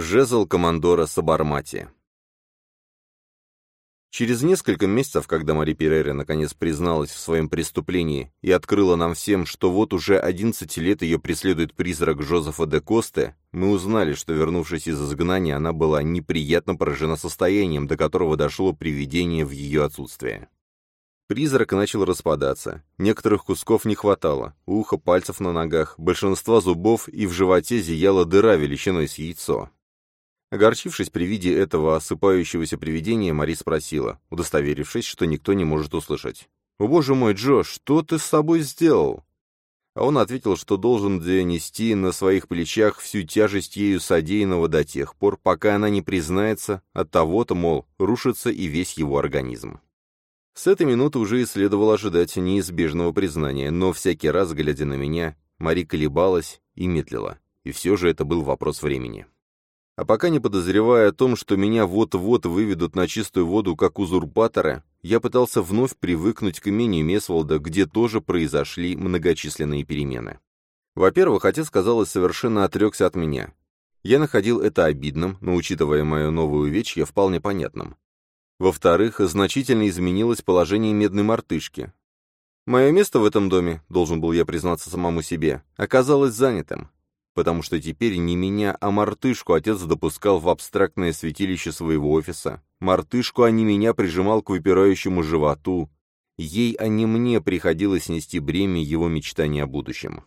Жезл командора Сабармати. Через несколько месяцев, когда Мари Перейра наконец призналась в своем преступлении и открыла нам всем, что вот уже 11 лет ее преследует призрак Жозефа де Косте, мы узнали, что, вернувшись из изгнания, она была неприятно поражена состоянием, до которого дошло привидение в ее отсутствие. Призрак начал распадаться. Некоторых кусков не хватало. Ухо, пальцев на ногах, большинства зубов и в животе зияла дыра величиной с яйцо. Огорчившись при виде этого осыпающегося привидения, Мари спросила, удостоверившись, что никто не может услышать. «О, боже мой, Джо, что ты с собой сделал?» А он ответил, что должен донести на своих плечах всю тяжесть ею содеянного до тех пор, пока она не признается, от того-то, мол, рушится и весь его организм. С этой минуты уже и следовало ожидать неизбежного признания, но всякий раз, глядя на меня, Мари колебалась и медлила. И все же это был вопрос времени. А пока не подозревая о том, что меня вот-вот выведут на чистую воду как узурпатора, я пытался вновь привыкнуть к имению Месволда, где тоже произошли многочисленные перемены. Во-первых, отец, казалось, совершенно отрекся от меня. Я находил это обидным, но, учитывая мое новое увечье, вполне понятным. Во-вторых, значительно изменилось положение медной мартышки. Мое место в этом доме, должен был я признаться самому себе, оказалось занятым потому что теперь не меня, а мартышку отец допускал в абстрактное святилище своего офиса. Мартышку, а не меня, прижимал к выпирающему животу. Ей, а не мне, приходилось нести бремя его мечтаний о будущем.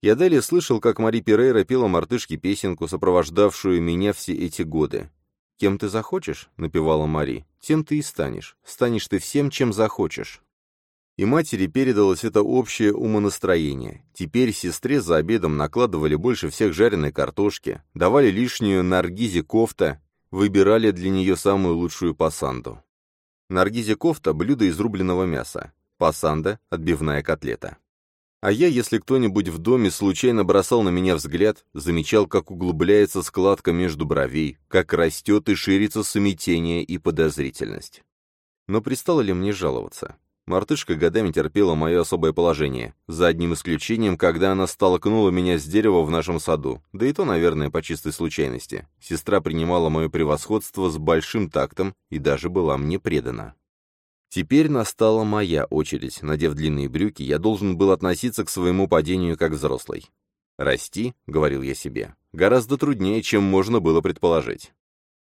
Я далее слышал, как Мари Перейра пела мартышке песенку, сопровождавшую меня все эти годы. «Кем ты захочешь?» — напевала Мари. «Тем ты и станешь. Станешь ты всем, чем захочешь» и матери передалось это общее умонастроение. Теперь сестре за обедом накладывали больше всех жареной картошки, давали лишнюю наргизе кофта, выбирали для нее самую лучшую пасанду. Наргизе кофта – блюдо из рубленого мяса, пасанда – отбивная котлета. А я, если кто-нибудь в доме случайно бросал на меня взгляд, замечал, как углубляется складка между бровей, как растет и ширится смятение и подозрительность. Но пристало ли мне жаловаться? Мартышка годами терпела мое особое положение, за одним исключением, когда она столкнула меня с дерева в нашем саду, да и то, наверное, по чистой случайности. Сестра принимала мое превосходство с большим тактом и даже была мне предана. Теперь настала моя очередь. Надев длинные брюки, я должен был относиться к своему падению как взрослый. «Расти», — говорил я себе, — «гораздо труднее, чем можно было предположить».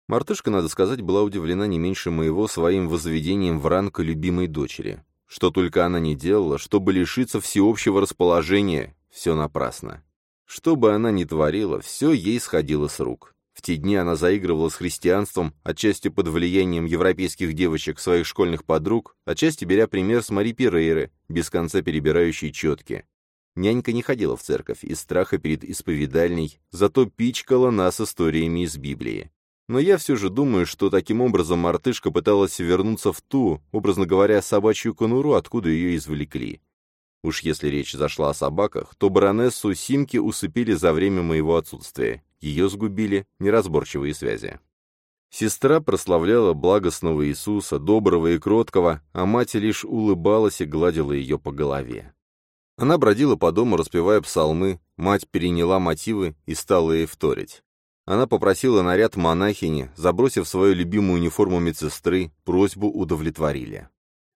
Мартышка, надо сказать, была удивлена не меньше моего своим возведением в ранг любимой дочери. Что только она не делала, чтобы лишиться всеобщего расположения, все напрасно. Что бы она ни творила, все ей сходило с рук. В те дни она заигрывала с христианством, отчасти под влиянием европейских девочек своих школьных подруг, отчасти беря пример с Мари Перейры, без конца перебирающей четки. Нянька не ходила в церковь из страха перед исповедальней, зато пичкала нас историями из Библии. Но я все же думаю, что таким образом мартышка пыталась вернуться в ту, образно говоря, собачью конуру, откуда ее извлекли. Уж если речь зашла о собаках, то баронессу Симки усыпили за время моего отсутствия. Ее сгубили неразборчивые связи. Сестра прославляла благостного Иисуса, доброго и кроткого, а мать лишь улыбалась и гладила ее по голове. Она бродила по дому, распевая псалмы, мать переняла мотивы и стала ей вторить. Она попросила наряд монахини, забросив свою любимую униформу медсестры, просьбу удовлетворили.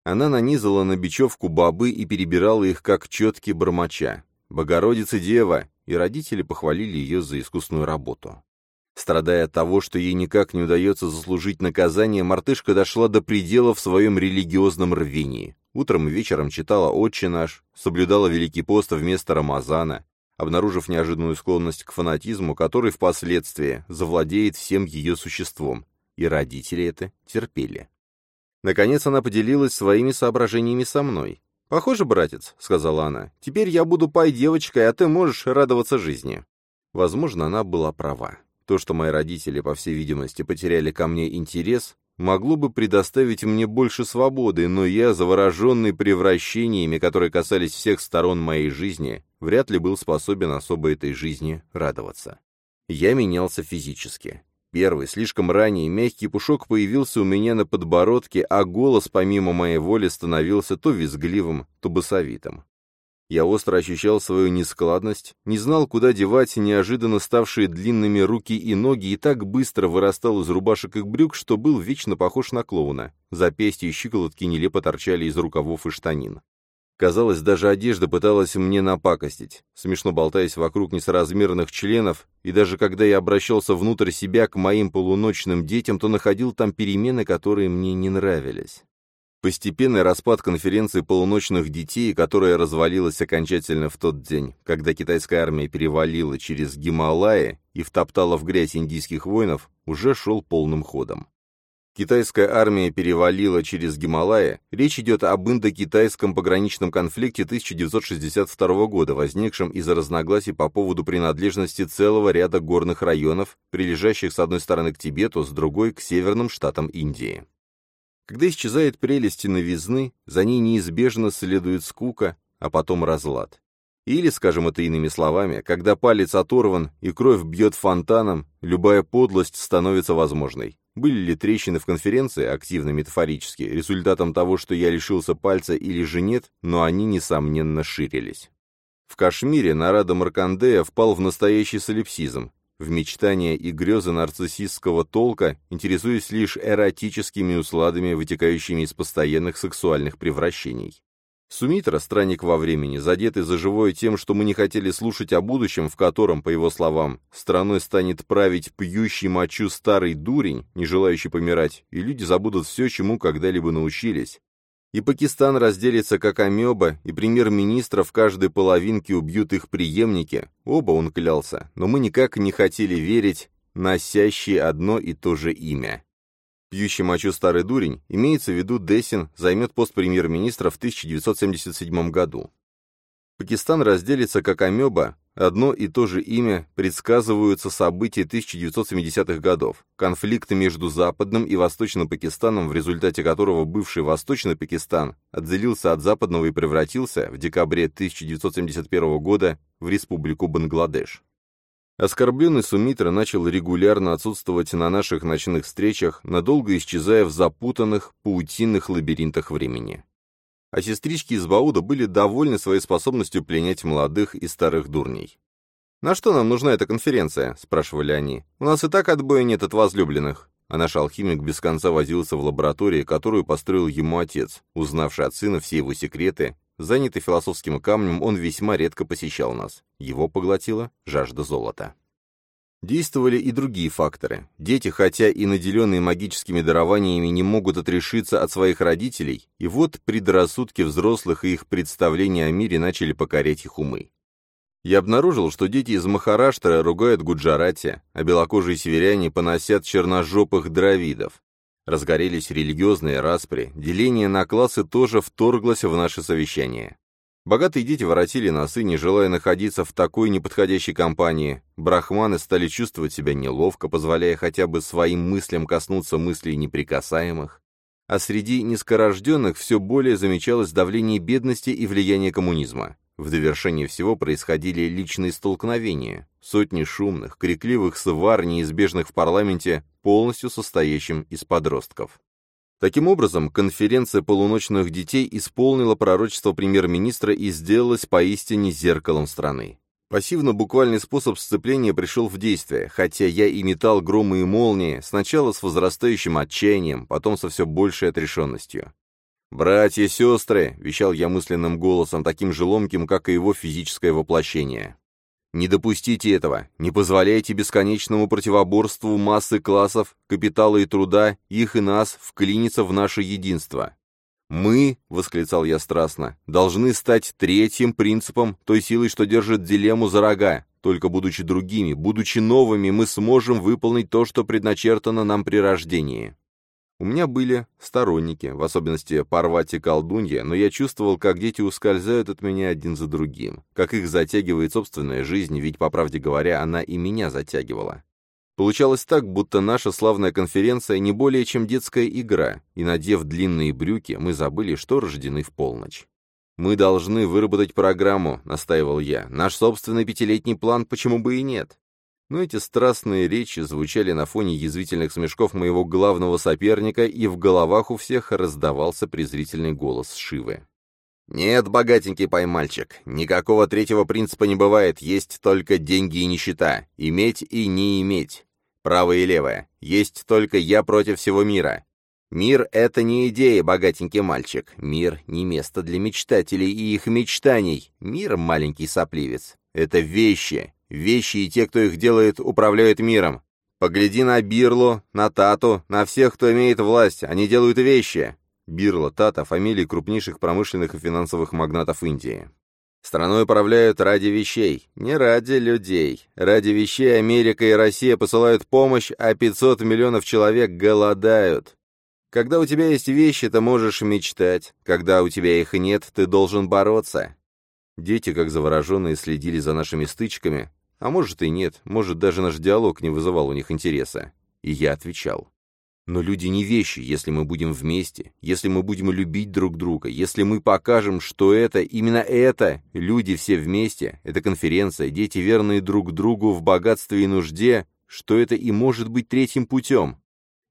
Она нанизала на бечевку бобы и перебирала их как четки бормоча. «Богородица Дева!» и родители похвалили ее за искусную работу. Страдая от того, что ей никак не удается заслужить наказание, мартышка дошла до предела в своем религиозном рвении. Утром и вечером читала «Отче наш», соблюдала Великий пост вместо Рамазана, обнаружив неожиданную склонность к фанатизму, который впоследствии завладеет всем ее существом, и родители это терпели. Наконец она поделилась своими соображениями со мной. «Похоже, братец», — сказала она, — «теперь я буду пай-девочкой, а ты можешь радоваться жизни». Возможно, она была права. То, что мои родители, по всей видимости, потеряли ко мне интерес, могло бы предоставить мне больше свободы, но я, завороженный превращениями, которые касались всех сторон моей жизни, вряд ли был способен особо этой жизни радоваться. Я менялся физически. Первый, слишком ранний, мягкий пушок появился у меня на подбородке, а голос, помимо моей воли, становился то визгливым, то басовитым. Я остро ощущал свою нескладность, не знал, куда девать неожиданно ставшие длинными руки и ноги, и так быстро вырастал из рубашек и брюк, что был вечно похож на клоуна. Запястья и щиколотки нелепо торчали из рукавов и штанин. Казалось, даже одежда пыталась мне напакостить, смешно болтаясь вокруг несоразмерных членов, и даже когда я обращался внутрь себя к моим полуночным детям, то находил там перемены, которые мне не нравились. Постепенный распад конференции полуночных детей, которая развалилась окончательно в тот день, когда китайская армия перевалила через Гималаи и втоптала в грязь индийских воинов, уже шел полным ходом. Китайская армия перевалила через Гималаи, речь идет об индо-китайском пограничном конфликте 1962 года, возникшем из-за разногласий по поводу принадлежности целого ряда горных районов, прилежащих с одной стороны к Тибету, с другой — к северным штатам Индии. Когда исчезает прелесть новизны, за ней неизбежно следует скука, а потом разлад. Или, скажем это иными словами, когда палец оторван и кровь бьет фонтаном, любая подлость становится возможной. Были ли трещины в конференции, активно метафорически, результатом того, что я лишился пальца или же нет, но они, несомненно, ширились. В Кашмире Нарада Маркандея впал в настоящий солипсизм, в мечтания и грезы нарциссистского толка, интересуясь лишь эротическими усладами, вытекающими из постоянных сексуальных превращений. Сумитра, странник во времени, задетый за живое тем, что мы не хотели слушать о будущем, в котором, по его словам, страной станет править пьющий мочу старый дурень, не желающий помирать, и люди забудут все, чему когда-либо научились, и Пакистан разделится как амеба, и премьер-министра в каждой половинке убьют их преемники. Оба он клялся, но мы никак не хотели верить, носящие одно и то же имя. Пьющий мочу старый дурень, имеется в виду Десин, займет пост премьер-министра в 1977 году. Пакистан разделится как амеба, одно и то же имя предсказываются события 1970-х годов, конфликты между Западным и Восточным Пакистаном, в результате которого бывший Восточный Пакистан отделился от Западного и превратился в декабре 1971 года в Республику Бангладеш. Оскорбленный Сумитра начал регулярно отсутствовать на наших ночных встречах, надолго исчезая в запутанных, паутинных лабиринтах времени а сестрички из Бауда были довольны своей способностью пленять молодых и старых дурней. «На что нам нужна эта конференция?» — спрашивали они. «У нас и так отбоя нет от возлюбленных». А наш алхимик без конца возился в лаборатории, которую построил ему отец, узнавший от сына все его секреты. Занятый философским камнем, он весьма редко посещал нас. Его поглотила жажда золота. Действовали и другие факторы. Дети, хотя и наделенные магическими дарованиями, не могут отрешиться от своих родителей, и вот предрассудки взрослых и их представления о мире начали покорять их умы. Я обнаружил, что дети из Махараштра ругают Гуджарати, а белокожие северяне поносят черножопых дравидов. Разгорелись религиозные распри, деление на классы тоже вторглось в наше совещание. Богатые дети воротили носы, не желая находиться в такой неподходящей компании. Брахманы стали чувствовать себя неловко, позволяя хотя бы своим мыслям коснуться мыслей неприкасаемых. А среди низкорожденных все более замечалось давление бедности и влияние коммунизма. В довершение всего происходили личные столкновения. Сотни шумных, крикливых свар, неизбежных в парламенте, полностью состоящим из подростков. Таким образом, конференция полуночных детей исполнила пророчество премьер-министра и сделалась поистине зеркалом страны. Пассивно-буквальный способ сцепления пришел в действие, хотя я и метал громы и молнии, сначала с возрастающим отчаянием, потом со все большей отрешенностью. «Братья, сестры!» — вещал я мысленным голосом, таким же ломким, как и его физическое воплощение. Не допустите этого, не позволяйте бесконечному противоборству массы классов, капитала и труда, их и нас, вклиниться в наше единство. «Мы», — восклицал я страстно, — «должны стать третьим принципом, той силой, что держит дилемму за рога. Только будучи другими, будучи новыми, мы сможем выполнить то, что предначертано нам при рождении». У меня были сторонники, в особенности Парвати колдунья, но я чувствовал, как дети ускользают от меня один за другим, как их затягивает собственная жизнь, ведь, по правде говоря, она и меня затягивала. Получалось так, будто наша славная конференция не более чем детская игра, и, надев длинные брюки, мы забыли, что рождены в полночь. «Мы должны выработать программу», — настаивал я. «Наш собственный пятилетний план, почему бы и нет?» Но эти страстные речи звучали на фоне язвительных смешков моего главного соперника, и в головах у всех раздавался презрительный голос Шивы. «Нет, богатенький поймальчик, никакого третьего принципа не бывает, есть только деньги и нищета, иметь и не иметь, правое и левое, есть только я против всего мира. Мир — это не идея, богатенький мальчик, мир — не место для мечтателей и их мечтаний, мир — маленький сопливец, это вещи, вещи и те, кто их делает, управляют миром. Погляди на Бирлу, на Тату, на всех, кто имеет власть, они делают вещи, Бирла Тата – фамилии крупнейших промышленных и финансовых магнатов Индии. Страной управляют ради вещей, не ради людей. Ради вещей Америка и Россия посылают помощь, а 500 миллионов человек голодают. Когда у тебя есть вещи, ты можешь мечтать. Когда у тебя их нет, ты должен бороться. Дети, как завороженные, следили за нашими стычками. А может и нет, может даже наш диалог не вызывал у них интереса. И я отвечал. Но люди не вещи, если мы будем вместе, если мы будем любить друг друга, если мы покажем, что это, именно это, люди все вместе, это конференция, дети верные друг другу в богатстве и нужде, что это и может быть третьим путем.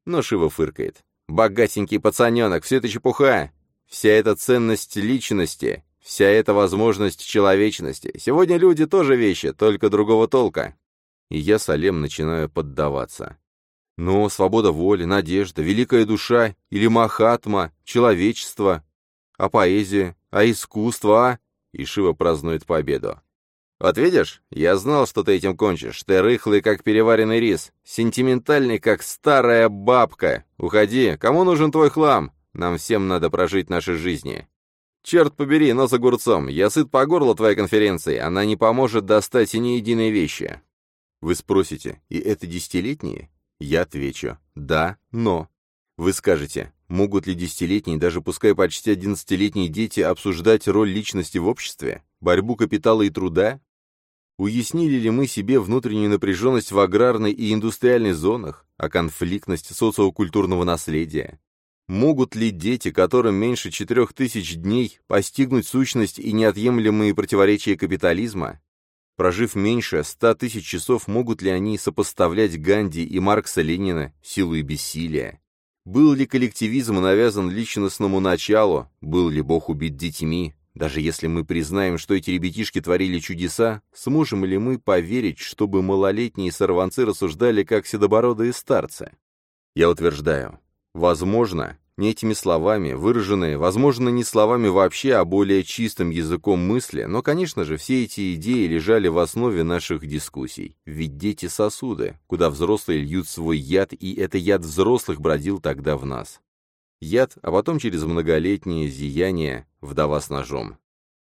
Но Шива фыркает. Богатенький пацаненок, все это чепуха. Вся эта ценность личности, вся эта возможность человечности. Сегодня люди тоже вещи, только другого толка. И я, Салем, начинаю поддаваться. Но свобода воли, надежда, великая душа или Махатма, человечество, а поэзия, а искусство, а... И Шива празднует победу. «Вот видишь, я знал, что ты этим кончишь. Ты рыхлый, как переваренный рис, сентиментальный, как старая бабка. Уходи, кому нужен твой хлам? Нам всем надо прожить наши жизни. Черт побери, но за огурцом. Я сыт по горло твоей конференции, она не поможет достать и ни единой вещи». Вы спросите, и это десятилетние? Я отвечу «да, но». Вы скажете, могут ли десятилетние, даже пускай почти одиннадцатилетние дети обсуждать роль личности в обществе, борьбу капитала и труда? Уяснили ли мы себе внутреннюю напряженность в аграрной и индустриальной зонах, а конфликтность социокультурного наследия? Могут ли дети, которым меньше четырех тысяч дней, постигнуть сущность и неотъемлемые противоречия капитализма? Прожив меньше ста тысяч часов, могут ли они сопоставлять Ганди и Маркса Ленина, силу и бессилие? Был ли коллективизм навязан личностному началу? Был ли Бог убит детьми? Даже если мы признаем, что эти ребятишки творили чудеса, сможем ли мы поверить, чтобы малолетние сорванцы рассуждали как седобородые старцы? Я утверждаю, возможно, не этими словами, выраженные, возможно, не словами вообще, а более чистым языком мысли, но, конечно же, все эти идеи лежали в основе наших дискуссий. Ведь дети — сосуды, куда взрослые льют свой яд, и это яд взрослых бродил тогда в нас. Яд, а потом через многолетнее зияние вдова с ножом.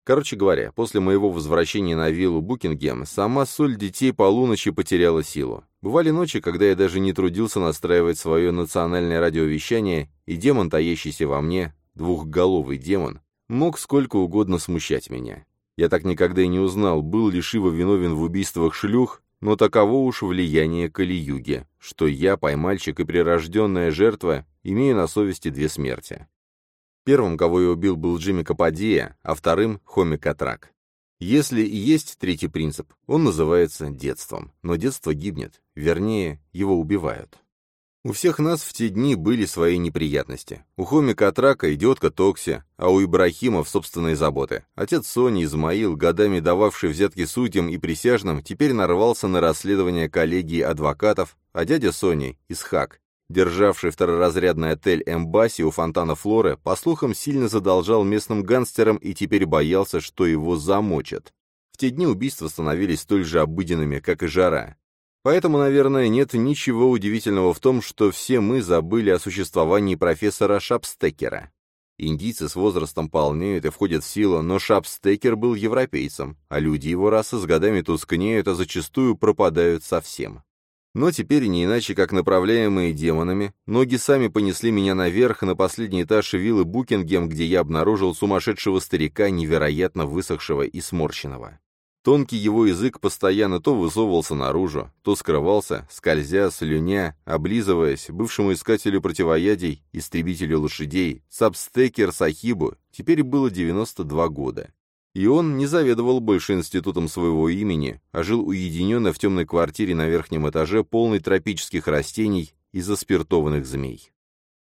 Короче говоря, после моего возвращения на виллу Букингем, сама соль детей полуночи потеряла силу. Бывали ночи, когда я даже не трудился настраивать свое национальное радиовещание, и демон, таящийся во мне, двухголовый демон, мог сколько угодно смущать меня. Я так никогда и не узнал, был ли Шива виновен в убийствах шлюх, но таково уж влияние Кали-юги, что я, поймальчик и прирожденная жертва, имею на совести две смерти. Первым, кого я убил, был Джимми Кападия, а вторым — Хоми Катрак. Если и есть третий принцип, он называется детством. Но детство гибнет, вернее, его убивают. У всех нас в те дни были свои неприятности. У Хоми Катрака идиотка Токси, а у Ибрахима в собственные заботы. Отец Сони, Измаил, годами дававший взятки судьям и присяжным, теперь нарвался на расследование коллегии адвокатов, а дядя Сони, Исхак, державший второразрядный отель «Эмбасси» у фонтана Флоры, по слухам, сильно задолжал местным гангстерам и теперь боялся, что его замочат. В те дни убийства становились столь же обыденными, как и жара. Поэтому, наверное, нет ничего удивительного в том, что все мы забыли о существовании профессора Шапстекера. Индийцы с возрастом полнеют и входят в силу, но Шапстекер был европейцем, а люди его расы с годами тускнеют, а зачастую пропадают совсем. Но теперь, не иначе как направляемые демонами, ноги сами понесли меня наверх на последний этаж виллы Букингем, где я обнаружил сумасшедшего старика, невероятно высохшего и сморщенного. Тонкий его язык постоянно то высовывался наружу, то скрывался, скользя, слюня, облизываясь, бывшему искателю противоядий, истребителю лошадей, Сабстекер Сахибу, теперь было 92 года. И он не заведовал больше институтом своего имени, а жил уединенно в темной квартире на верхнем этаже, полной тропических растений и заспиртованных змей.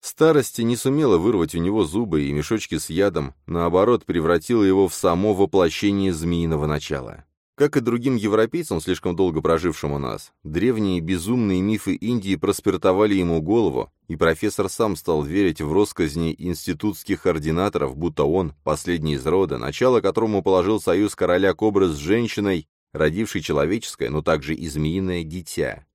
Старость не сумела вырвать у него зубы и мешочки с ядом, наоборот, превратила его в само воплощение змеиного начала. Как и другим европейцам, слишком долго прожившим у нас, древние безумные мифы Индии проспиртовали ему голову, и профессор сам стал верить в росказни институтских ординаторов, будто он, последний из рода, начало которому положил союз короля Кобры с женщиной, родившей человеческое, но также и змеиное дитя.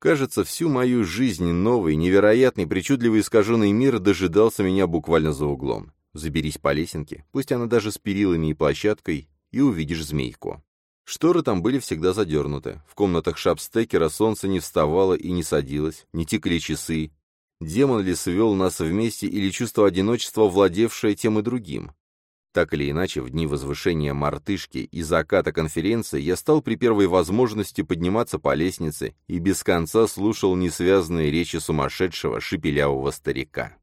Кажется, всю мою жизнь новый, невероятный, причудливый искаженный мир дожидался меня буквально за углом. Заберись по лесенке, пусть она даже с перилами и площадкой, и увидишь змейку. Шторы там были всегда задернуты. В комнатах шапстекера солнце не вставало и не садилось, не тикали часы. Демон ли свел нас вместе или чувство одиночества, владевшее тем и другим? Так или иначе, в дни возвышения мартышки и заката конференции я стал при первой возможности подниматься по лестнице и без конца слушал несвязанные речи сумасшедшего шепелявого старика.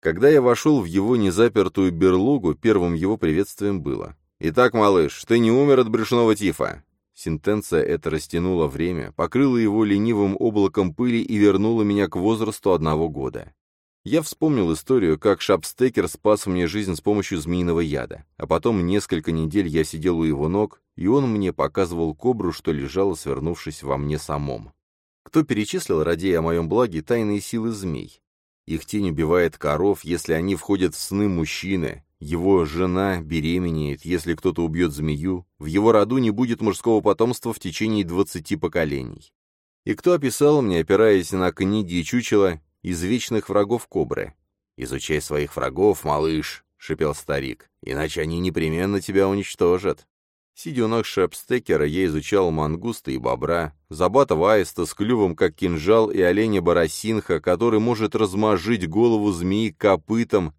Когда я вошел в его незапертую берлогу, первым его приветствием было «Итак, малыш, ты не умер от брюшного тифа?» Сентенция эта растянула время, покрыла его ленивым облаком пыли и вернула меня к возрасту одного года. Я вспомнил историю, как Шапстекер спас мне жизнь с помощью змеиного яда, а потом несколько недель я сидел у его ног, и он мне показывал кобру, что лежала, свернувшись во мне самом. Кто перечислил, ради о моем благе, тайные силы змей? Их тень убивает коров, если они входят в сны мужчины, его жена беременеет, если кто-то убьет змею, в его роду не будет мужского потомства в течение двадцати поколений. И кто описал мне, опираясь на книги и чучела, из вечных врагов кобры? «Изучай своих врагов, малыш», — шипел старик, — «иначе они непременно тебя уничтожат». Сидя у ног шепстекера, я изучал мангуста и бобра, забатого аиста с клювом, как кинжал, и оленя барасинха, который может размажить голову змеи копытом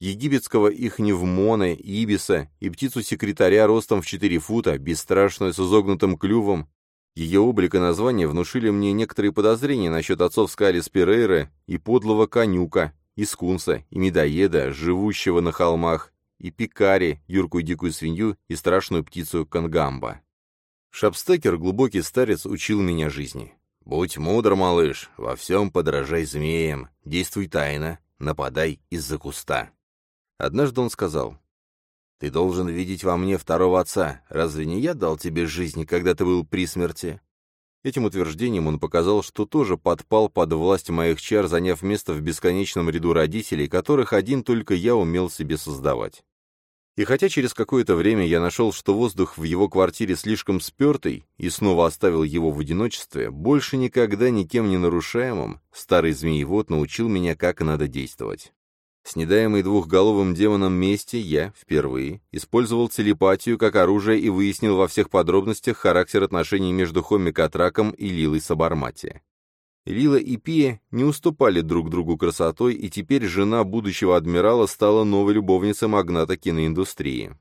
египетского ихневмона, ибиса и птицу-секретаря ростом в 4 фута, бесстрашную с изогнутым клювом. Ее облик и название внушили мне некоторые подозрения насчет отцовской Алис Перейра и подлого конюка, и скунса, и медоеда, живущего на холмах, и пикари, юркую дикую свинью и страшную птицу Кангамба. Шапстекер, глубокий старец, учил меня жизни. «Будь мудр, малыш, во всем подражай змеям, действуй тайно, нападай из-за куста». Однажды он сказал, «Ты должен видеть во мне второго отца. Разве не я дал тебе жизнь, когда ты был при смерти?» Этим утверждением он показал, что тоже подпал под власть моих чар, заняв место в бесконечном ряду родителей, которых один только я умел себе создавать. И хотя через какое-то время я нашел, что воздух в его квартире слишком спертый, и снова оставил его в одиночестве, больше никогда никем не нарушаемым, старый змеевод научил меня, как надо действовать. С недаемой двухголовым демоном мести я, впервые, использовал телепатию как оружие и выяснил во всех подробностях характер отношений между Хомми Катраком и Лилой Сабармати. Лила и Пия не уступали друг другу красотой, и теперь жена будущего адмирала стала новой любовницей магната киноиндустрии.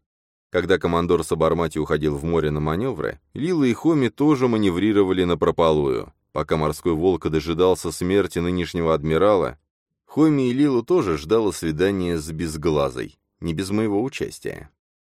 Когда командор Сабармати уходил в море на маневры, Лила и Хоми тоже маневрировали на прополую. Пока морской волк дожидался смерти нынешнего адмирала, Хоми и Лилу тоже ждало свидание с Безглазой, не без моего участия.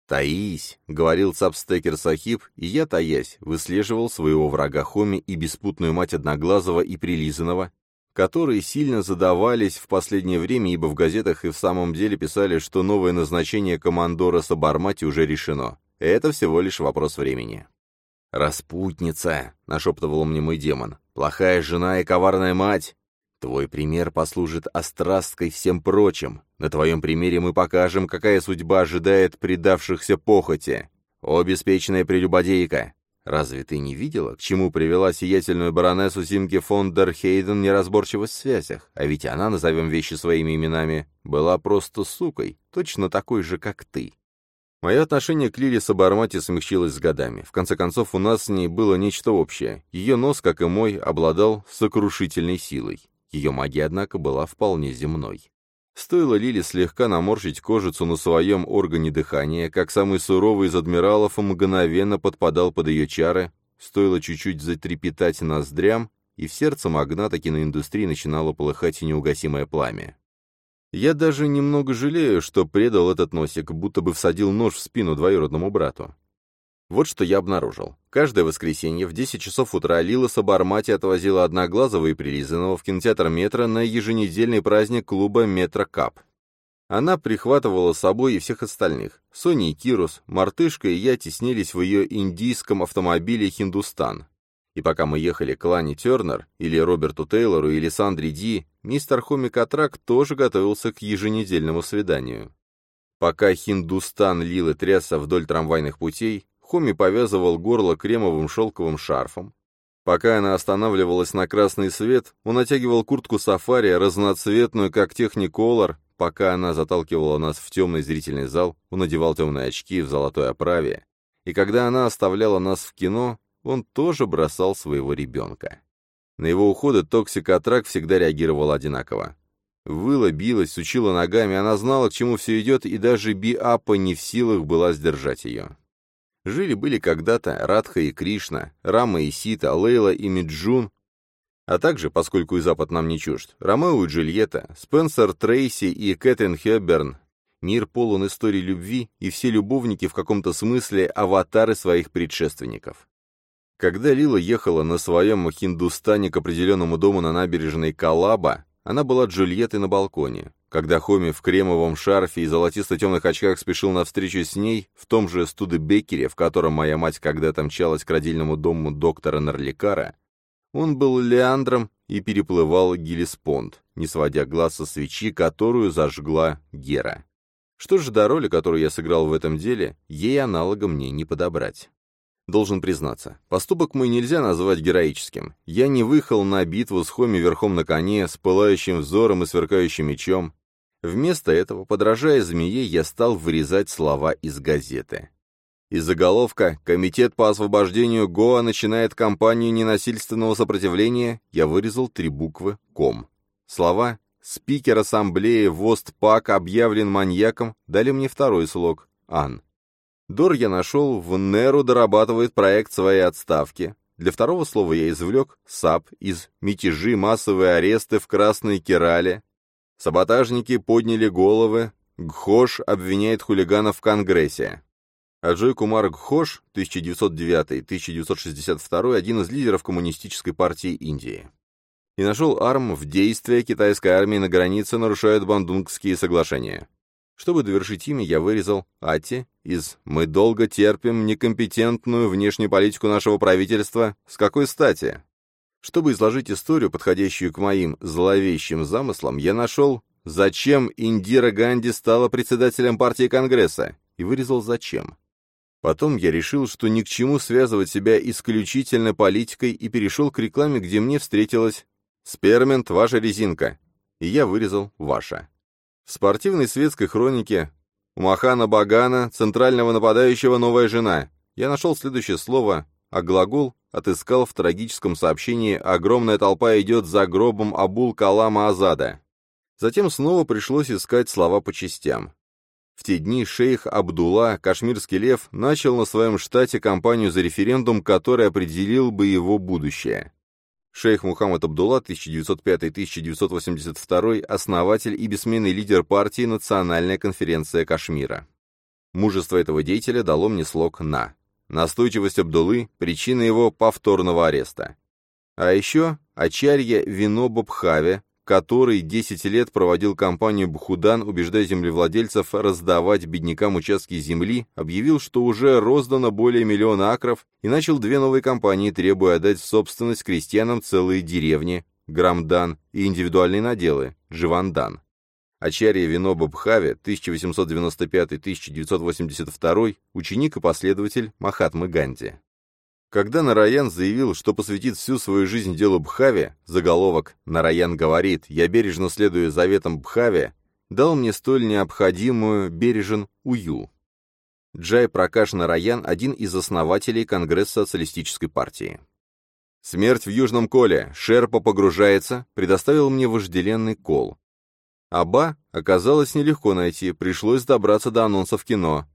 «Таись», — говорил Цапстекер Сахиб, и я, таясь, выслеживал своего врага Хоми и беспутную мать Одноглазого и Прилизанного, которые сильно задавались в последнее время, ибо в газетах и в самом деле писали, что новое назначение командора Сабармати уже решено. Это всего лишь вопрос времени. «Распутница», — нашептывал мне мой демон, — «плохая жена и коварная мать. Твой пример послужит острасткой всем прочим. На твоем примере мы покажем, какая судьба ожидает предавшихся похоти. О, беспечная прелюбодейка! Разве ты не видела, к чему привела сиятельную баронессу Зимке фон дер Хейден неразборчивость в связях? А ведь она, назовем вещи своими именами, была просто сукой, точно такой же, как ты. Мое отношение к Лиле Сабармати смягчилось с годами. В конце концов, у нас с ней было нечто общее. Ее нос, как и мой, обладал сокрушительной силой. Ее магия, однако, была вполне земной. Стоило Лили слегка наморщить кожицу на своем органе дыхания, как самый суровый из адмиралов мгновенно подпадал под ее чары, стоило чуть-чуть затрепетать ноздрям, и в сердце магната киноиндустрии начинало полыхать неугасимое пламя. Я даже немного жалею, что предал этот носик, будто бы всадил нож в спину двоюродному брату. Вот что я обнаружил. Каждое воскресенье в 10 часов утра Лила Сабармати отвозила Одноглазого и Прилизанного в кинотеатр «Метро» на еженедельный праздник клуба «Метро Кап». Она прихватывала с собой и всех остальных. Соня и Кирус, Мартышка и я теснились в ее индийском автомобиле «Хиндустан». И пока мы ехали к Лане Тернер, или Роберту Тейлору, или Сандре Ди, мистер Хоми Катрак тоже готовился к еженедельному свиданию. Пока «Хиндустан» лил и трясся вдоль трамвайных путей, Хоми повязывал горло кремовым шелковым шарфом. Пока она останавливалась на красный свет, он натягивал куртку сафари, разноцветную, как техниколор, пока она заталкивала нас в темный зрительный зал, он надевал темные очки в золотой оправе. И когда она оставляла нас в кино, он тоже бросал своего ребенка. На его уходы токсикотрак всегда реагировал одинаково. Выла, билась, сучила ногами, она знала, к чему все идет, и даже Би-Апа не в силах была сдержать ее. Жили-были когда-то Радха и Кришна, Рама и Сита, Лейла и Миджун, а также, поскольку и Запад нам не чужд, Ромео и Джульетта, Спенсер Трейси и Кэтрин Хёберн. Мир полон историй любви, и все любовники в каком-то смысле аватары своих предшественников. Когда Лила ехала на своем хиндустане к определенному дому на набережной Калаба, она была Джульеттой на балконе. Когда Хоми в кремовом шарфе и золотисто-темных очках спешил навстречу с ней, в том же Студебекере, в котором моя мать когда-то мчалась к родильному дому доктора Нарликара, он был Леандром и переплывал Гелеспонд, не сводя глаз со свечи, которую зажгла Гера. Что же до роли, которую я сыграл в этом деле, ей аналога мне не подобрать. Должен признаться, поступок мой нельзя назвать героическим. Я не выехал на битву с Хоми верхом на коне, с пылающим взором и сверкающим мечом. Вместо этого, подражая змее, я стал вырезать слова из газеты. Из заголовка «Комитет по освобождению Гоа начинает кампанию ненасильственного сопротивления» я вырезал три буквы «Ком». Слова «Спикер ассамблеи Востпак объявлен маньяком» дали мне второй слог «Ан». Дор я нашел, в Неру дорабатывает проект своей отставки. Для второго слова я извлек САП из «Мятежи, массовые аресты в Красной Керале». Саботажники подняли головы, Гхош обвиняет хулиганов в Конгрессе. Аджой Кумар Гхош, 1909-1962, один из лидеров коммунистической партии Индии. И нашел арм в действия китайской армии на границе нарушают бандунгские соглашения. Чтобы довершить имя, я вырезал «Ати» из «Мы долго терпим некомпетентную внешнюю политику нашего правительства. С какой стати?» Чтобы изложить историю, подходящую к моим зловещим замыслам, я нашел «Зачем Индира Ганди стала председателем партии Конгресса?» и вырезал «Зачем?». Потом я решил, что ни к чему связывать себя исключительно политикой и перешел к рекламе, где мне встретилась «Спермент, ваша резинка», и я вырезал «Ваша». В спортивной светской хронике у Махана Багана, центрального нападающего, новая жена. Я нашел следующее слово, а глагол отыскал в трагическом сообщении «Огромная толпа идет за гробом Абул Калама Азада». Затем снова пришлось искать слова по частям. В те дни шейх Абдулла, кашмирский лев, начал на своем штате кампанию за референдум, который определил бы его будущее. Шейх Мухаммад Абдулла, 1905-1982, основатель и бессменный лидер партии Национальная конференция Кашмира. Мужество этого деятеля дало мне слог «на». Настойчивость Абдуллы – причина его повторного ареста. А еще Ачарья Винобабхаве, который 10 лет проводил кампанию Бхудан, убеждая землевладельцев раздавать беднякам участки земли, объявил, что уже роздано более миллиона акров и начал две новые кампании, требуя отдать в собственность крестьянам целые деревни Грамдан и индивидуальные наделы Дживандан. Ачарья Виноба Бхави, 1895-1982, ученик и последователь Махатмы Ганди. Когда Нараян заявил, что посвятит всю свою жизнь делу Бхави, заголовок «Нараян говорит, я бережно следую заветам Бхави», дал мне столь необходимую бережен ую. Джай Пракаш Нараян – один из основателей Конгресса социалистической партии. «Смерть в Южном Коле. Шерпа погружается» предоставил мне вожделенный кол. Аба оказалось нелегко найти, пришлось добраться до анонсов кино.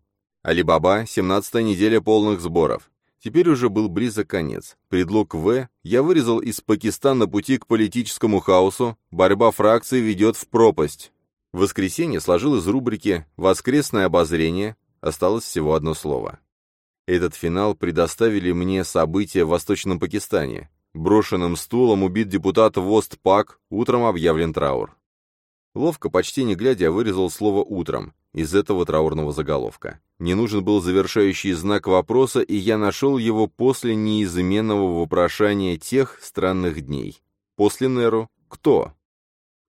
Алибаба – 17-я неделя полных сборов. Теперь уже был близок конец. Предлог В я вырезал из Пакистана пути к политическому хаосу, борьба фракций ведет в пропасть. Воскресенье сложил из рубрики «Воскресное обозрение», осталось всего одно слово. Этот финал предоставили мне события в Восточном Пакистане. Брошенным стулом убит депутат Вост Пак, утром объявлен траур. Ловко, почти не глядя, вырезал слово «утром» из этого траурного заголовка. Не нужен был завершающий знак вопроса, и я нашел его после неизменного вопрошания тех странных дней. После Неру «Кто?».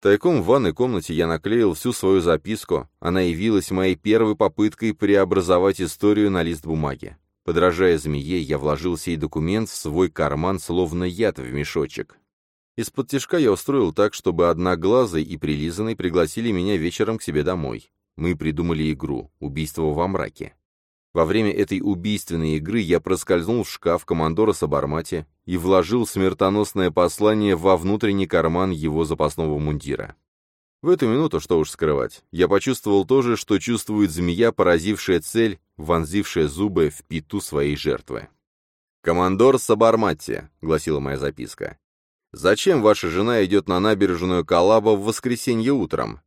Тайком в ванной комнате я наклеил всю свою записку, она явилась моей первой попыткой преобразовать историю на лист бумаги. Подражая змее, я вложил сей документ в свой карман, словно яд в мешочек. Из-под тяжка я устроил так, чтобы Одноглазый и Прилизанный пригласили меня вечером к себе домой. Мы придумали игру «Убийство во мраке». Во время этой убийственной игры я проскользнул в шкаф командора Сабармати и вложил смертоносное послание во внутренний карман его запасного мундира. В эту минуту, что уж скрывать, я почувствовал то же, что чувствует змея, поразившая цель, вонзившая зубы в пету своей жертвы. «Командор Сабармати», — гласила моя записка, — «зачем ваша жена идет на набережную Калаба в воскресенье утром?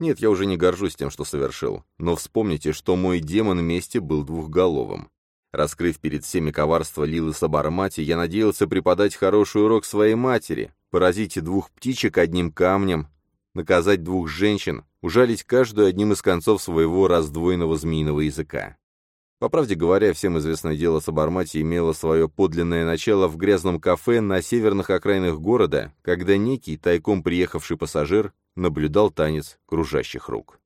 Нет, я уже не горжусь тем, что совершил, но вспомните, что мой демон мести был двухголовым. Раскрыв перед всеми коварство Лилы Сабармати, я надеялся преподать хороший урок своей матери, поразить двух птичек одним камнем, наказать двух женщин, ужалить каждую одним из концов своего раздвоенного змеиного языка. По правде говоря, всем известное дело Сабармати имело свое подлинное начало в грязном кафе на северных окраинах города, когда некий, тайком приехавший пассажир, наблюдал танец кружащих рук.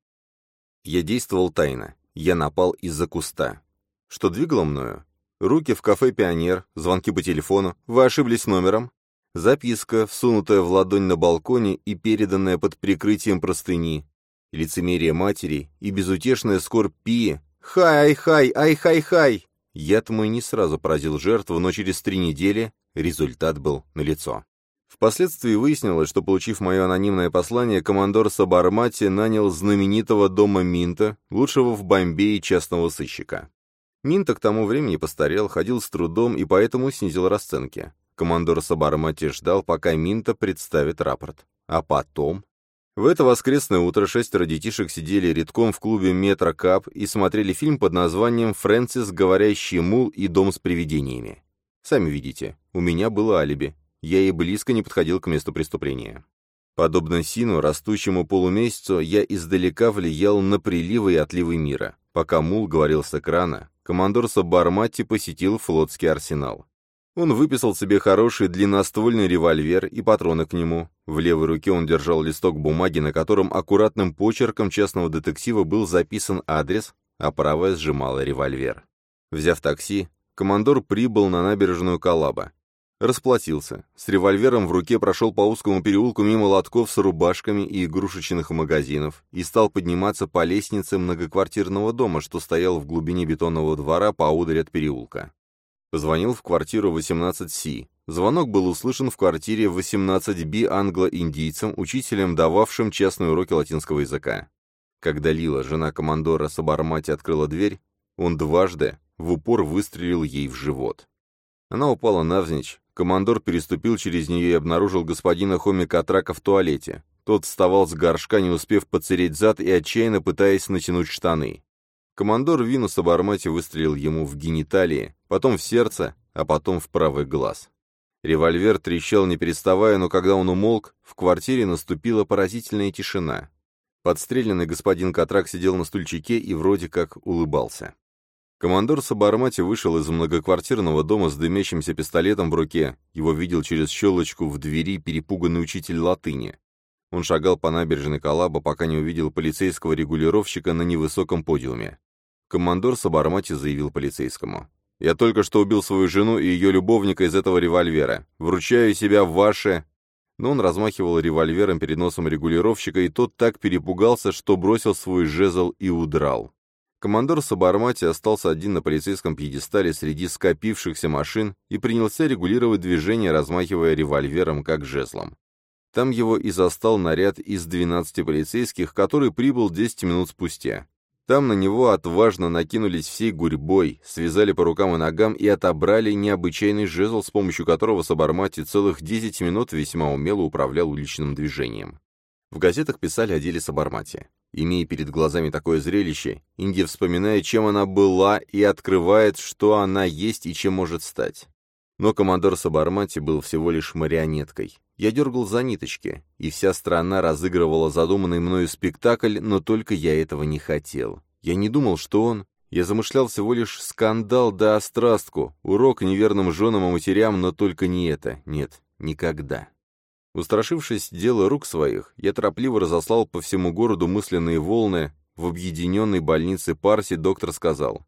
Я действовал тайно. Я напал из-за куста. Что двигало мною? Руки в кафе «Пионер», звонки по телефону. Вы ошиблись номером? Записка, всунутая в ладонь на балконе и переданная под прикрытием простыни. Лицемерие матери и безутешная скорбь Пи. «Хай-хай, ай-хай-хай!» Яд мой не сразу поразил жертву, но через три недели результат был налицо. Впоследствии выяснилось, что, получив мое анонимное послание, командор Сабармати нанял знаменитого дома Минта, лучшего в Бомбее частного сыщика. Минта к тому времени постарел, ходил с трудом и поэтому снизил расценки. Командор Сабармати ждал, пока Минта представит рапорт. А потом... В это воскресное утро шестеро детишек сидели редком в клубе «Метро Кап» и смотрели фильм под названием «Фрэнсис, говорящий мул и дом с привидениями». Сами видите, у меня было алиби я и близко не подходил к месту преступления. Подобно Сину, растущему полумесяцу, я издалека влиял на приливы и отливы мира. Пока Мул говорил с экрана, командор Сабармати посетил флотский арсенал. Он выписал себе хороший длинноствольный револьвер и патроны к нему. В левой руке он держал листок бумаги, на котором аккуратным почерком частного детектива был записан адрес, а правая сжимала револьвер. Взяв такси, командор прибыл на набережную Калаба. Расплатился. С револьвером в руке прошел по узкому переулку мимо лотков с рубашками и игрушечных магазинов и стал подниматься по лестнице многоквартирного дома, что стоял в глубине бетонного двора поудаль от переулка. Позвонил в квартиру 18С. Звонок был услышан в квартире 18Б англо-индийцем, учителем, дававшим частные уроки латинского языка. Когда Лила, жена командора Сабармати, открыла дверь, он дважды в упор выстрелил ей в живот. Она упала навзничь, Командор переступил через нее и обнаружил господина Хоми Катрака в туалете. Тот вставал с горшка, не успев поцереть зад и отчаянно пытаясь натянуть штаны. Командор Винус Абармати выстрелил ему в гениталии, потом в сердце, а потом в правый глаз. Револьвер трещал не переставая, но когда он умолк, в квартире наступила поразительная тишина. Подстреленный господин Катрак сидел на стульчике и вроде как улыбался. Командор Сабармати вышел из многоквартирного дома с дымящимся пистолетом в руке. Его видел через щелочку в двери перепуганный учитель латыни. Он шагал по набережной Калаба, пока не увидел полицейского регулировщика на невысоком подиуме. Командор Сабармати заявил полицейскому. «Я только что убил свою жену и ее любовника из этого револьвера. Вручаю себя в ваше...» Но он размахивал револьвером перед носом регулировщика, и тот так перепугался, что бросил свой жезл и удрал. Командор Сабармати остался один на полицейском пьедестале среди скопившихся машин и принялся регулировать движение, размахивая револьвером как жезлом. Там его и застал наряд из 12 полицейских, который прибыл 10 минут спустя. Там на него отважно накинулись всей гурьбой, связали по рукам и ногам и отобрали необычайный жезл, с помощью которого Сабармати целых 10 минут весьма умело управлял уличным движением. В газетах писали о деле Сабармати. Имея перед глазами такое зрелище, Индия вспоминает, чем она была, и открывает, что она есть и чем может стать. Но командор Сабармати был всего лишь марионеткой. Я дергал за ниточки, и вся страна разыгрывала задуманный мною спектакль, но только я этого не хотел. Я не думал, что он... Я замышлял всего лишь скандал да острастку, урок неверным женам и матерям, но только не это. Нет, никогда. Устрашившись дела рук своих, я торопливо разослал по всему городу мысленные волны. В объединенной больнице Парси доктор сказал,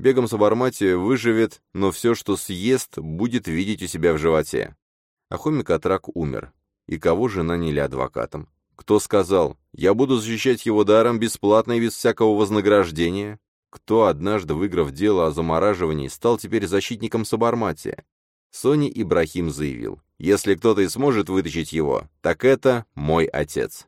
«Бегом Сабармати выживет, но все, что съест, будет видеть у себя в животе». Ахоми Катрак умер. И кого же наняли адвокатом? Кто сказал, «Я буду защищать его даром бесплатно и без всякого вознаграждения»? Кто, однажды выиграв дело о замораживании, стал теперь защитником Сабармати? Сони Ибрахим заявил, если кто-то и сможет вытащить его, так это мой отец.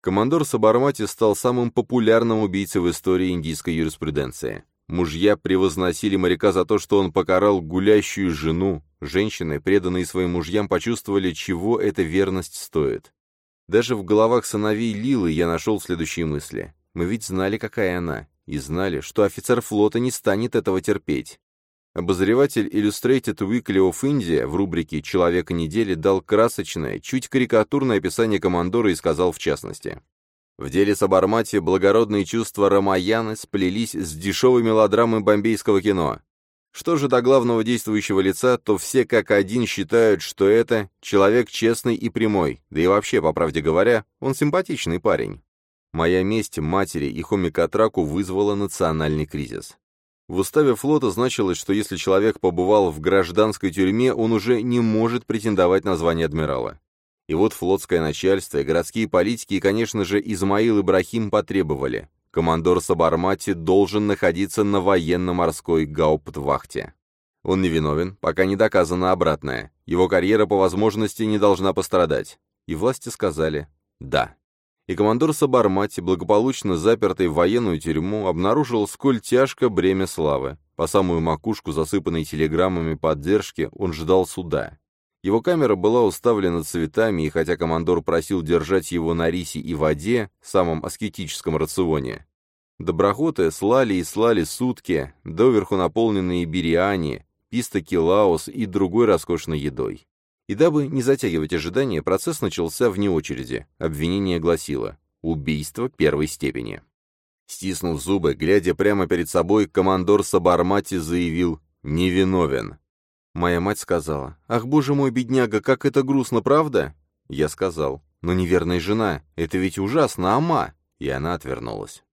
Командор Сабармати стал самым популярным убийцей в истории индийской юриспруденции. Мужья превозносили моряка за то, что он покарал гулящую жену. Женщины, преданные своим мужьям, почувствовали, чего эта верность стоит. Даже в головах сыновей Лилы я нашел следующие мысли. Мы ведь знали, какая она, и знали, что офицер флота не станет этого терпеть. Обозреватель Illustrated Weekly of India в рубрике «Человека недели» дал красочное, чуть карикатурное описание командора и сказал в частности. В деле Сабармати благородные чувства Рамаяны сплелись с дешевой мелодрамой бомбейского кино. Что же до главного действующего лица, то все как один считают, что это человек честный и прямой, да и вообще, по правде говоря, он симпатичный парень. Моя месть матери и хомикатраку вызвала национальный кризис. В уставе флота значилось, что если человек побывал в гражданской тюрьме, он уже не может претендовать на звание адмирала. И вот флотское начальство, городские политики и, конечно же, Измаил Ибрахим потребовали. Командор Сабармати должен находиться на военно-морской гауптвахте. Он невиновен, пока не доказано обратное. Его карьера по возможности не должна пострадать. И власти сказали «да» и командор Сабармати, благополучно запертый в военную тюрьму, обнаружил, сколь тяжко бремя славы. По самую макушку, засыпанной телеграммами поддержки, он ждал суда. Его камера была уставлена цветами, и хотя командор просил держать его на рисе и воде, самом аскетическом рационе, доброхоты слали и слали сутки, доверху наполненные бириани, пистоки лаос и другой роскошной едой. И дабы не затягивать ожидания, процесс начался вне очереди. Обвинение гласило «убийство первой степени». Стиснув зубы, глядя прямо перед собой, командор Сабармати заявил «невиновен». Моя мать сказала «Ах, боже мой, бедняга, как это грустно, правда?» Я сказал «Но неверная жена, это ведь ужасно, ама!» И она отвернулась.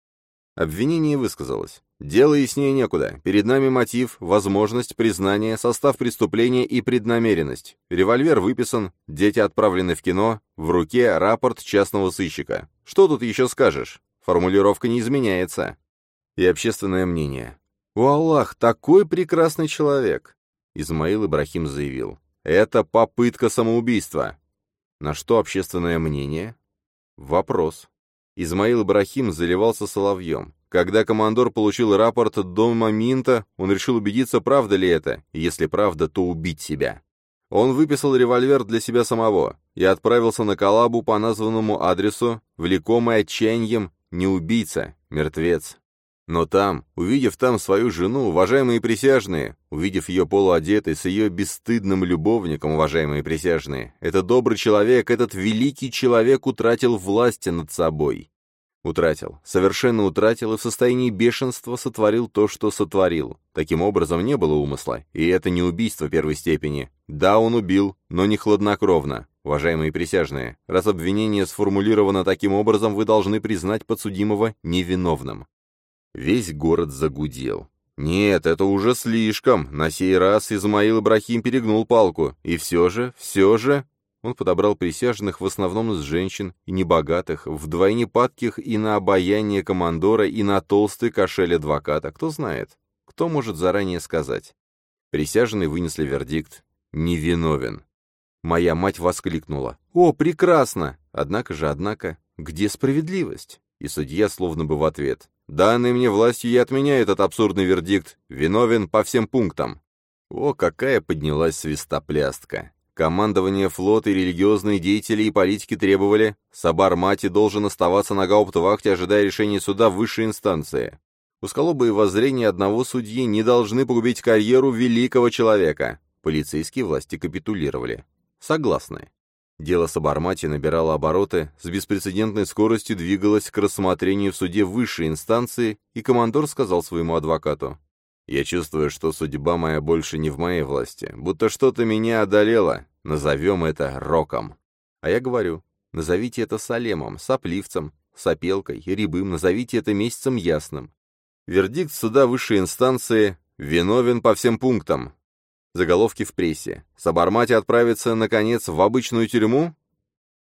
Обвинение высказалось. Дело яснее некуда. Перед нами мотив, возможность признания, состав преступления и преднамеренность. Револьвер выписан, дети отправлены в кино, в руке рапорт частного сыщика. Что тут еще скажешь? Формулировка не изменяется. И общественное мнение. «О, Аллах, такой прекрасный человек!» Измаил Ибрахим заявил. «Это попытка самоубийства». На что общественное мнение? Вопрос. Измаил Ибрахим заливался соловьем. Когда командор получил рапорт дома Минта, он решил убедиться, правда ли это, и если правда, то убить себя. Он выписал револьвер для себя самого и отправился на Калабу по названному адресу, влекомый отчаянием «не убийца, мертвец». Но там, увидев там свою жену, уважаемые присяжные, увидев ее полуодетой с ее бесстыдным любовником, уважаемые присяжные, этот добрый человек, этот великий человек утратил власть над собой. Утратил, совершенно утратил и в состоянии бешенства сотворил то, что сотворил. Таким образом, не было умысла, и это не убийство первой степени. Да, он убил, но не хладнокровно. Уважаемые присяжные, раз обвинение сформулировано таким образом, вы должны признать подсудимого невиновным. Весь город загудел. Нет, это уже слишком. На сей раз Измаил Ибрахим перегнул палку. И все же, все же... Он подобрал присяжных в основном из женщин, и небогатых, вдвойне падких и на обаяние командора, и на толстый кошель адвоката. Кто знает? Кто может заранее сказать? Присяжные вынесли вердикт «невиновен». Моя мать воскликнула «О, прекрасно!» Однако же, однако, где справедливость? И судья словно бы в ответ «Данной мне властью я отменяю этот абсурдный вердикт. Виновен по всем пунктам». О, какая поднялась свистоплястка! Командование флота и религиозные деятели и политики требовали, Сабар-Мати должен оставаться на гауптвахте, ожидая решения суда высшей инстанции. Усколобые воззрения одного судьи не должны погубить карьеру великого человека. Полицейские власти капитулировали. Согласны. Дело Сабармати набирало обороты, с беспрецедентной скоростью двигалось к рассмотрению в суде высшей инстанции, и командор сказал своему адвокату, «Я чувствую, что судьба моя больше не в моей власти, будто что-то меня одолело, назовем это роком». А я говорю, назовите это Салемом, сопливцем, сопелкой, рябым, назовите это месяцем ясным. Вердикт суда высшей инстанции «виновен по всем пунктам», Заголовки в прессе. Сабармати отправится, наконец, в обычную тюрьму?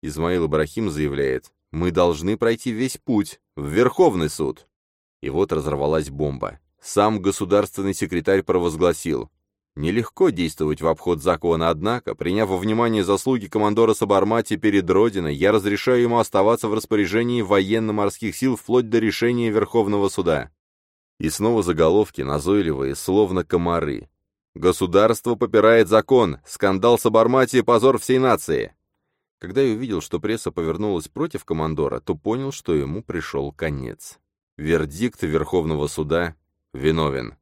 Измаил Ибрахим заявляет, мы должны пройти весь путь, в Верховный суд. И вот разорвалась бомба. Сам государственный секретарь провозгласил, Нелегко действовать в обход закона, однако, приняв во внимание заслуги командора Сабармати перед Родиной, я разрешаю ему оставаться в распоряжении военно-морских сил вплоть до решения Верховного суда. И снова заголовки, назойливые, словно комары. Государство попирает закон, скандал с Абармати, позор всей нации. Когда я увидел, что пресса повернулась против командора, то понял, что ему пришел конец. Вердикт Верховного суда виновен.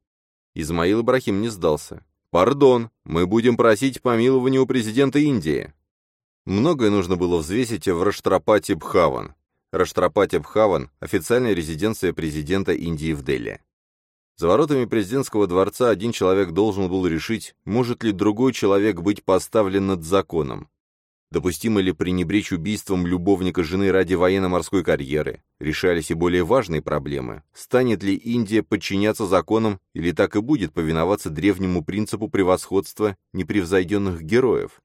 Измаил Ибрахим не сдался. «Пардон, мы будем просить помилования у президента Индии». Многое нужно было взвесить в Раштрапате Бхаван. Раштрапате Бхаван – официальная резиденция президента Индии в Дели. За воротами президентского дворца один человек должен был решить, может ли другой человек быть поставлен над законом. Допустимо ли пренебречь убийством любовника жены ради военно-морской карьеры? Решались и более важные проблемы. Станет ли Индия подчиняться законам или так и будет повиноваться древнему принципу превосходства непревзойденных героев?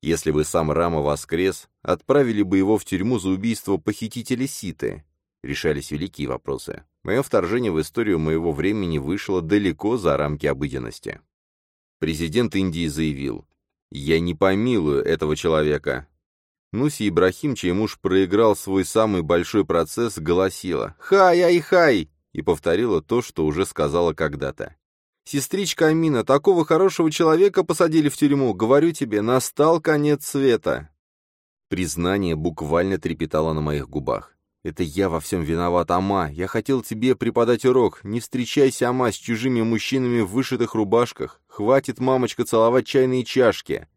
Если бы сам Рама воскрес, отправили бы его в тюрьму за убийство похитителя Ситы. Решались великие вопросы. Мое вторжение в историю моего времени вышло далеко за рамки обыденности. Президент Индии заявил, «Я не помилую этого человека». Нуси Ибрахим, чей муж проиграл свой самый большой процесс, голосила «Хай-ай-хай!» и повторила то, что уже сказала когда-то. «Сестричка Амина, такого хорошего человека посадили в тюрьму. Говорю тебе, настал конец света». Признание буквально трепетало на моих губах. Это я во всем виноват, Ама. Я хотел тебе преподать урок. Не встречайся, Ама, с чужими мужчинами в вышитых рубашках. Хватит, мамочка, целовать чайные чашки.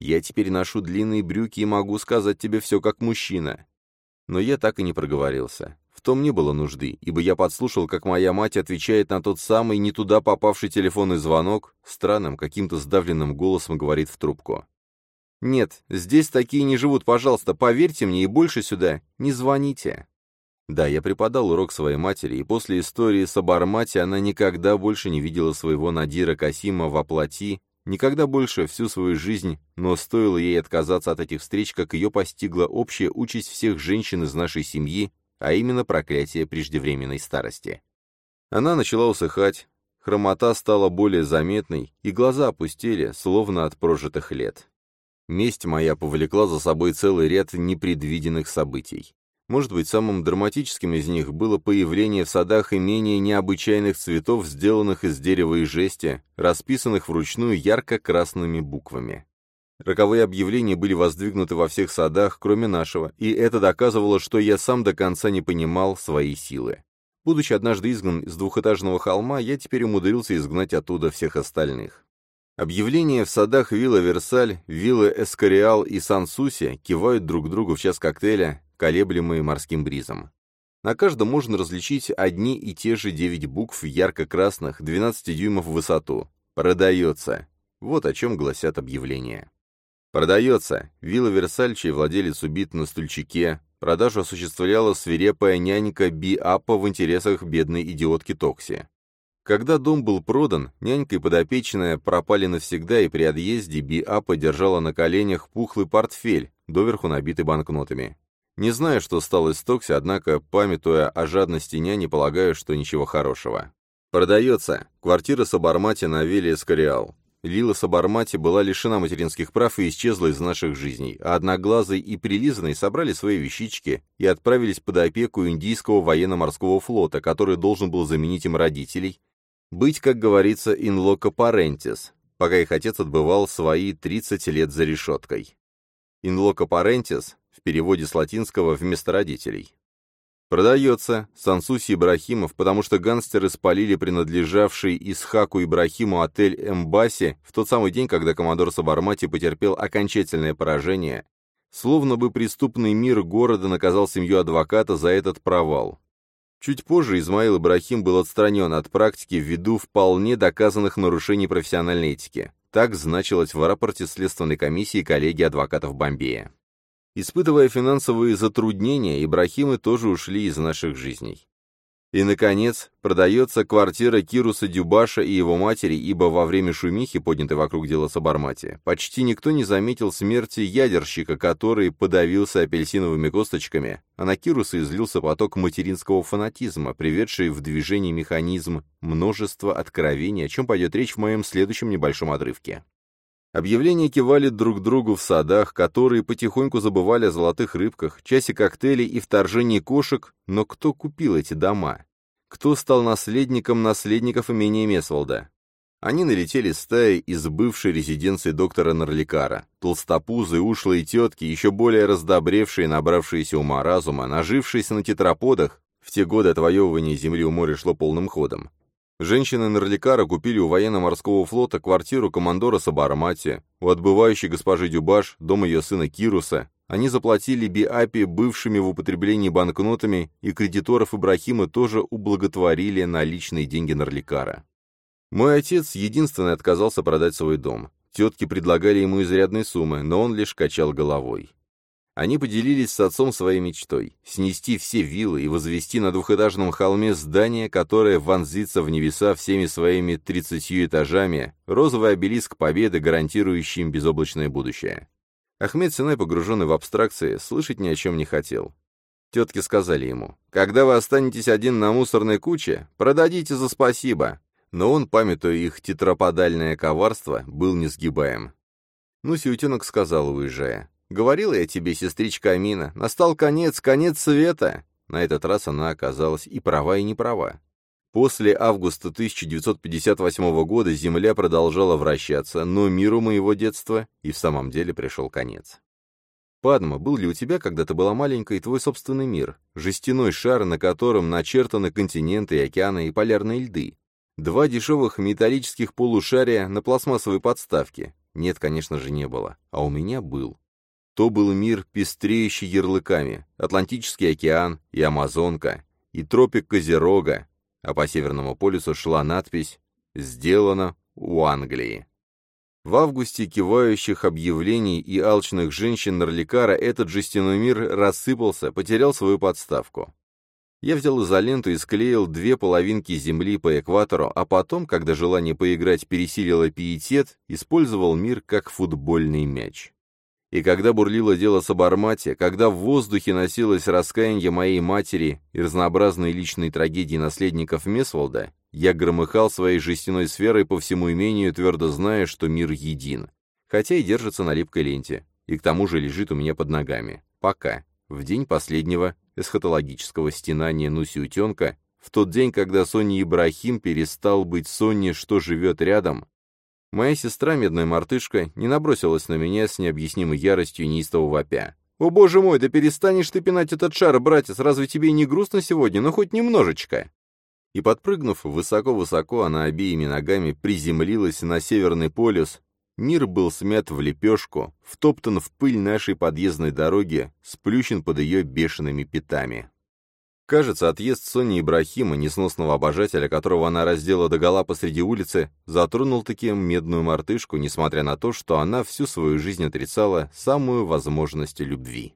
Я теперь ношу длинные брюки и могу сказать тебе все как мужчина. Но я так и не проговорился. В том не было нужды, ибо я подслушал, как моя мать отвечает на тот самый не туда попавший телефонный звонок, странным, каким-то сдавленным голосом говорит в трубку. «Нет, здесь такие не живут, пожалуйста, поверьте мне и больше сюда не звоните». Да, я преподал урок своей матери, и после истории с Абармати она никогда больше не видела своего Надира Касима во плоти, никогда больше всю свою жизнь, но стоило ей отказаться от этих встреч, как ее постигла общая участь всех женщин из нашей семьи, а именно проклятие преждевременной старости. Она начала усыхать, хромота стала более заметной, и глаза опустили, словно от прожитых лет. Месть моя повлекла за собой целый ряд непредвиденных событий. Может быть, самым драматическим из них было появление в садах имения необычайных цветов, сделанных из дерева и жести, расписанных вручную ярко-красными буквами. Роковые объявления были воздвигнуты во всех садах, кроме нашего, и это доказывало, что я сам до конца не понимал своей силы. Будучи однажды изгнан с двухэтажного холма, я теперь умудрился изгнать оттуда всех остальных. Объявления в садах вилла Версаль, виллы Эскориал и Сан-Суси кивают друг другу в час коктейля, колеблемые морским бризом. На каждом можно различить одни и те же девять букв ярко-красных, 12 дюймов в высоту. «Продается». Вот о чем гласят объявления. «Продается». Вилла Версаль, чей владелец убит на стульчике. Продажу осуществляла свирепая нянька Би Аппа в интересах бедной идиотки Токси. Когда дом был продан, нянька и подопечная пропали навсегда, и при отъезде Би-А подержала на коленях пухлый портфель, доверху набитый банкнотами. Не знаю, что стало из Токси, однако, памятуя о жадности няни, полагаю, что ничего хорошего. Продается. Квартира Сабармати на вилле Эскориал. Лила Сабармати была лишена материнских прав и исчезла из наших жизней, а Одноглазый и Прилизанный собрали свои вещички и отправились под опеку Индийского военно-морского флота, который должен был заменить им родителей, быть, как говорится, in loco parentis. пока их отец отбывал свои 30 лет за решеткой. «In loco parentis» в переводе с латинского «вместо родителей». Продается Сансуси Ибрахимов, потому что гангстеры спалили принадлежавший Исхаку Ибрахиму отель Эмбаси в тот самый день, когда командор Сабармати потерпел окончательное поражение. Словно бы преступный мир города наказал семью адвоката за этот провал. Чуть позже Измаил Ибрахим был отстранен от практики ввиду вполне доказанных нарушений профессиональной этики. Так значилось в рапорте Следственной комиссии коллегии адвокатов Бомбея. Испытывая финансовые затруднения, Ибрахимы тоже ушли из наших жизней. И, наконец, продается квартира Кируса Дюбаша и его матери, ибо во время шумихи, поднятой вокруг дела Сабармати, почти никто не заметил смерти ядерщика, который подавился апельсиновыми косточками, а на Кируса излился поток материнского фанатизма, приведший в движение механизм множества откровений, о чем пойдет речь в моем следующем небольшом отрывке. Объявления кивали друг другу в садах, которые потихоньку забывали о золотых рыбках, часе коктейлей и вторжении кошек, но кто купил эти дома? Кто стал наследником наследников имения Месволда? Они налетели стаей из бывшей резиденции доктора Нарликара. Толстопузые, ушлые тетки, еще более раздобревшие, набравшиеся ума разума, нажившиеся на тетраподах, в те годы отвоевывание земли у моря шло полным ходом, Женщины Нарликара купили у военно-морского флота квартиру командора Сабармати, у отбывающей госпожи Дюбаш, дом ее сына Кируса. Они заплатили Биапи бывшими в употреблении банкнотами, и кредиторов Ибрахима тоже ублаготворили на личные деньги Нарликара. Мой отец единственный отказался продать свой дом. Тетки предлагали ему изрядные суммы, но он лишь качал головой. Они поделились с отцом своей мечтой — снести все виллы и возвести на двухэтажном холме здание, которое вонзится в небеса всеми своими тридцатью этажами, розовый обелиск победы, гарантирующий им безоблачное будущее. Ахмед Синай, погруженный в абстракции, слышать ни о чем не хотел. Тетки сказали ему, «Когда вы останетесь один на мусорной куче, продадите за спасибо». Но он, памятуя их тетраподальное коварство, был несгибаем. Ну, Сиутенок сказал, уезжая, Говорила я тебе, сестричка Амина, настал конец, конец света. На этот раз она оказалась и права, и не права. После августа 1958 года Земля продолжала вращаться, но миру моего детства и в самом деле пришел конец. Падма, был ли у тебя, когда ты была маленькой, твой собственный мир? Жестяной шар, на котором начертаны континенты, океаны и полярные льды. Два дешевых металлических полушария на пластмассовой подставке. Нет, конечно же, не было. А у меня был. То был мир, пестреющий ярлыками, Атлантический океан и Амазонка, и тропик Козерога, а по Северному полюсу шла надпись «Сделано у Англии». В августе кивающих объявлений и алчных женщин Нарликара этот жестяной мир рассыпался, потерял свою подставку. Я взял изоленту и склеил две половинки земли по экватору, а потом, когда желание поиграть пересилило пиетет, использовал мир как футбольный мяч. И когда бурлило дело с Абармате, когда в воздухе носилось раскаяние моей матери и разнообразные личные трагедии наследников Месволда, я громыхал своей жестяной сферой по всему имению, твердо зная, что мир един. Хотя и держится на липкой ленте, и к тому же лежит у меня под ногами. Пока. В день последнего эсхатологического стенания Нуси Утенка, в тот день, когда Соня Ибрахим перестал быть Соней, что живет рядом, Моя сестра, медная мартышка, не набросилась на меня с необъяснимой яростью неистового вопя. «О, боже мой, да перестанешь ты пинать этот шар, братец, разве тебе не грустно сегодня, ну хоть немножечко?» И подпрыгнув высоко-высоко, она обеими ногами приземлилась на Северный полюс. Мир был смят в лепешку, втоптан в пыль нашей подъездной дороги, сплющен под ее бешеными пятами. Кажется, отъезд Сони Ибрахима, несносного обожателя, которого она раздела догола посреди улицы, затронул таки медную мартышку, несмотря на то, что она всю свою жизнь отрицала самую возможность любви.